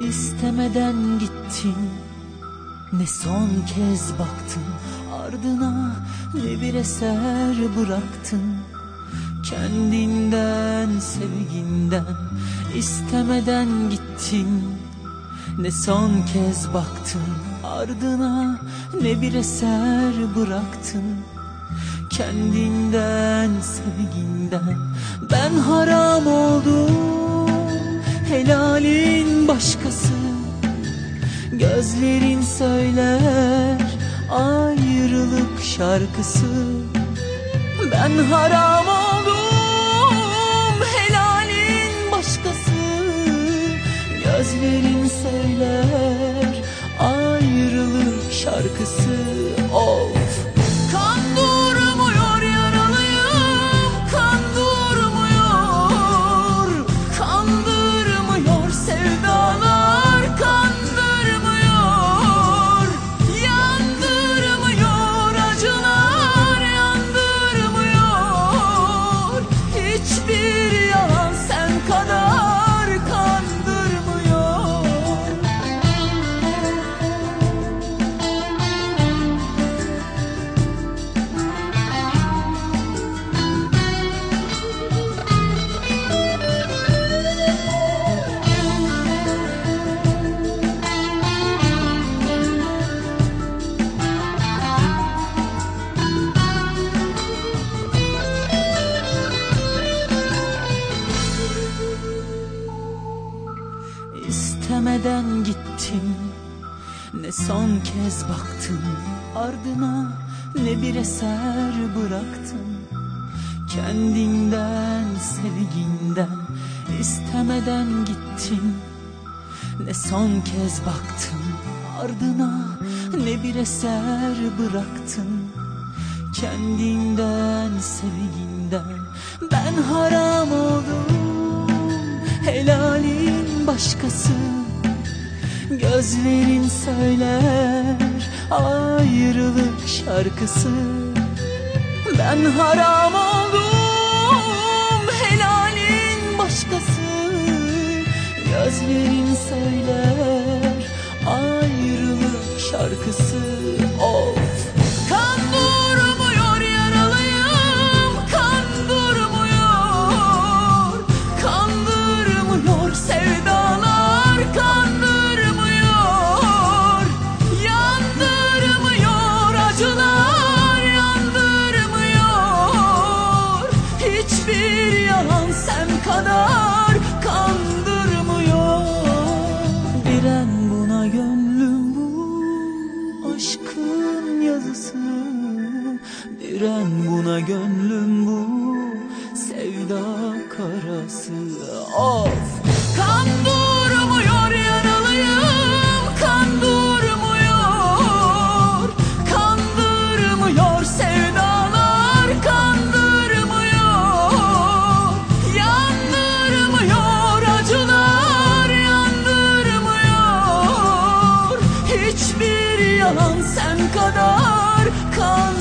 İstemeden gittin Ne son kez baktın ardına Ne bir eser bıraktın. Kendinden sevginden istemeden gittin Ne son kez baktın ardına Ne bir eser bıraktın. Kendinden sevginden Ben haram oldum şarkısı. Ben haram oldum helalin başkası. Gözlerin söyler ayrılık şarkısı. Of İstemeden gittim. Ne son kez baktım ardına Ne bir eser bıraktım. Kendinden sevginden istemeden gittim. Ne son kez baktım ardına Ne bir eser bıraktım. Kendinden sevginden Ben haram oldum. Helalin başkası Gözlerin söyler ayrılık şarkısı. Ben haram oldum helalin başkası. Gözlerin söyler ayrılık şarkısı. Of Hiçbir yalan sen kadar Kandırmıyor. Diren buna gönlüm bu Aşkın yazısı. Diren buna gönlüm bu Sevda karası. Of! Kan Yanan sen kadar kan